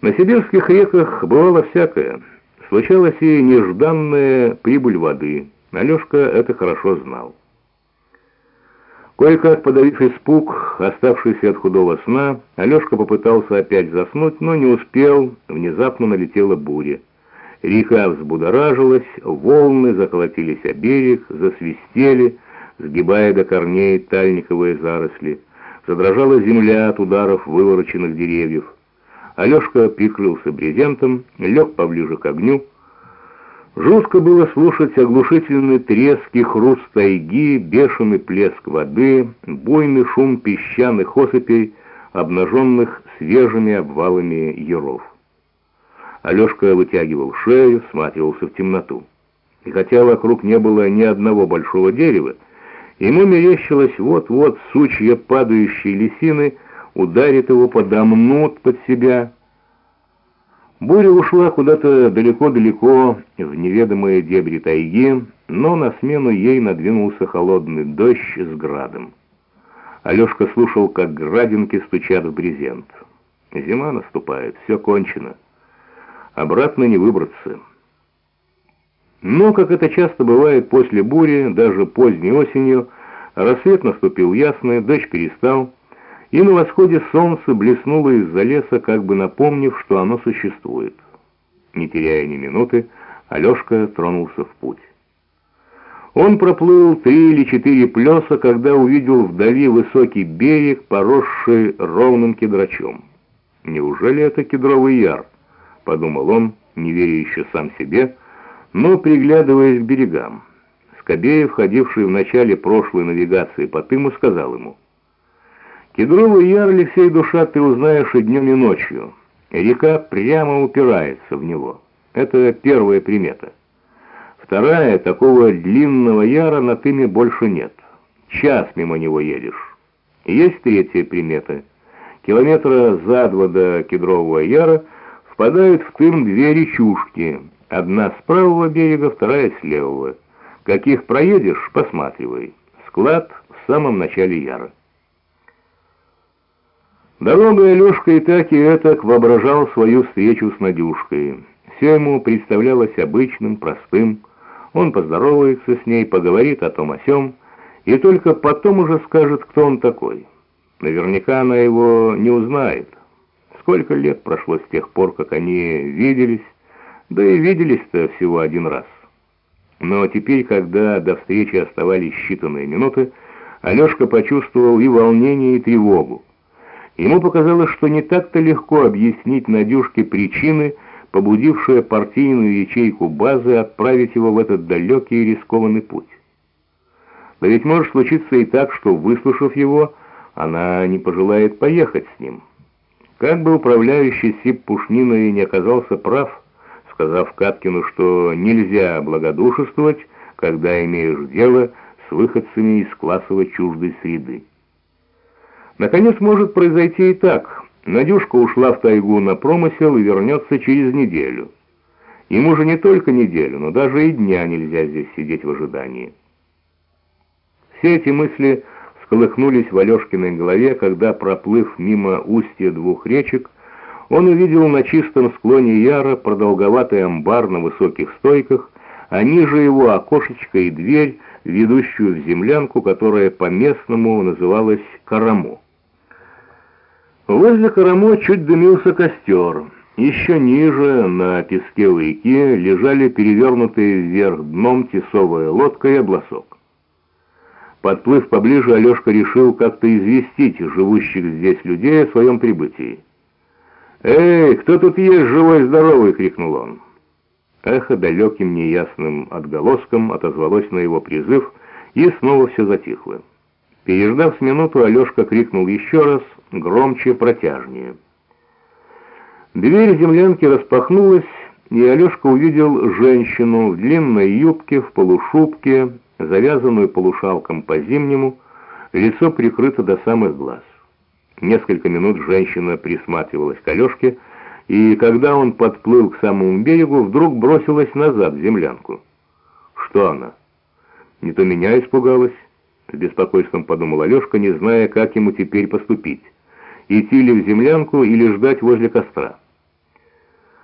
На сибирских реках бывало всякое. Случалась и нежданная прибыль воды. Алешка это хорошо знал. Кое-как подавив испуг, оставшийся от худого сна, Алешка попытался опять заснуть, но не успел, внезапно налетела буря. Река взбудоражилась, волны заколотились о берег, засвистели, сгибая до корней тальниковые заросли. Задрожала земля от ударов вывороченных деревьев. Алешка прикрылся брезентом, лег поближе к огню. Жутко было слушать оглушительный треск и хруст тайги, бешеный плеск воды, буйный шум песчаных осыпей, обнаженных свежими обвалами яров. Алешка вытягивал шею, сматривался в темноту. И хотя вокруг не было ни одного большого дерева, ему мерещилось вот-вот сучья падающей лисины — ударит его, подомнут под себя. Буря ушла куда-то далеко-далеко в неведомые дебри тайги, но на смену ей надвинулся холодный дождь с градом. Алешка слушал, как градинки стучат в брезент. Зима наступает, все кончено. Обратно не выбраться. Но, как это часто бывает после бури, даже поздней осенью, рассвет наступил ясный, дождь перестал, и на восходе солнце блеснуло из-за леса, как бы напомнив, что оно существует. Не теряя ни минуты, Алешка тронулся в путь. Он проплыл три или четыре плеса, когда увидел вдали высокий берег, поросший ровным кедрачом. «Неужели это кедровый яр?» — подумал он, не веря еще сам себе, но приглядываясь к берегам. Скобеев, ходивший в начале прошлой навигации по Тыму, сказал ему — Кедровый яр, Алексей, душа, ты узнаешь и днем, и ночью. Река прямо упирается в него. Это первая примета. Вторая, такого длинного яра на тыме больше нет. Час мимо него едешь. Есть третья примета. Километра за два до Кедрового яра впадают в тым две речушки. Одна с правого берега, вторая с левого. Каких проедешь, посматривай. Склад в самом начале яра. Дорогой Алешка и так и этак воображал свою встречу с Надюшкой. Все ему представлялось обычным, простым. Он поздоровается с ней, поговорит о том о сём, и только потом уже скажет, кто он такой. Наверняка она его не узнает. Сколько лет прошло с тех пор, как они виделись, да и виделись-то всего один раз. Но теперь, когда до встречи оставались считанные минуты, Алешка почувствовал и волнение, и тревогу. Ему показалось, что не так-то легко объяснить Надюшке причины, побудившие партийную ячейку базы отправить его в этот далекий и рискованный путь. Да ведь может случиться и так, что, выслушав его, она не пожелает поехать с ним. Как бы управляющий СИП Пушниной не оказался прав, сказав Каткину, что нельзя благодушествовать, когда имеешь дело с выходцами из классово чуждой среды. Наконец может произойти и так. Надюшка ушла в тайгу на промысел и вернется через неделю. Ему же не только неделю, но даже и дня нельзя здесь сидеть в ожидании. Все эти мысли всколыхнулись в Алешкиной голове, когда, проплыв мимо устья двух речек, он увидел на чистом склоне Яра продолговатый амбар на высоких стойках, а ниже его окошечко и дверь, ведущую в землянку, которая по-местному называлась Караму. Возле Карамо чуть дымился костер. Еще ниже, на песке у реки, лежали перевернутые вверх дном тесовая лодка и обласок. Подплыв поближе, Алешка решил как-то известить живущих здесь людей о своем прибытии. «Эй, кто тут есть живой-здоровый?» — крикнул он. Эхо далеким неясным отголоском отозвалось на его призыв, и снова все затихло. Переждав с минуту, Алешка крикнул еще раз, громче, протяжнее. Дверь землянки распахнулась, и Алешка увидел женщину в длинной юбке, в полушубке, завязанную полушалком по-зимнему, лицо прикрыто до самых глаз. Несколько минут женщина присматривалась к Алешке, и когда он подплыл к самому берегу, вдруг бросилась назад в землянку. Что она? Не то меня испугалась, с беспокойством подумал Алешка, не зная, как ему теперь поступить. Идти ли в землянку или ждать возле костра.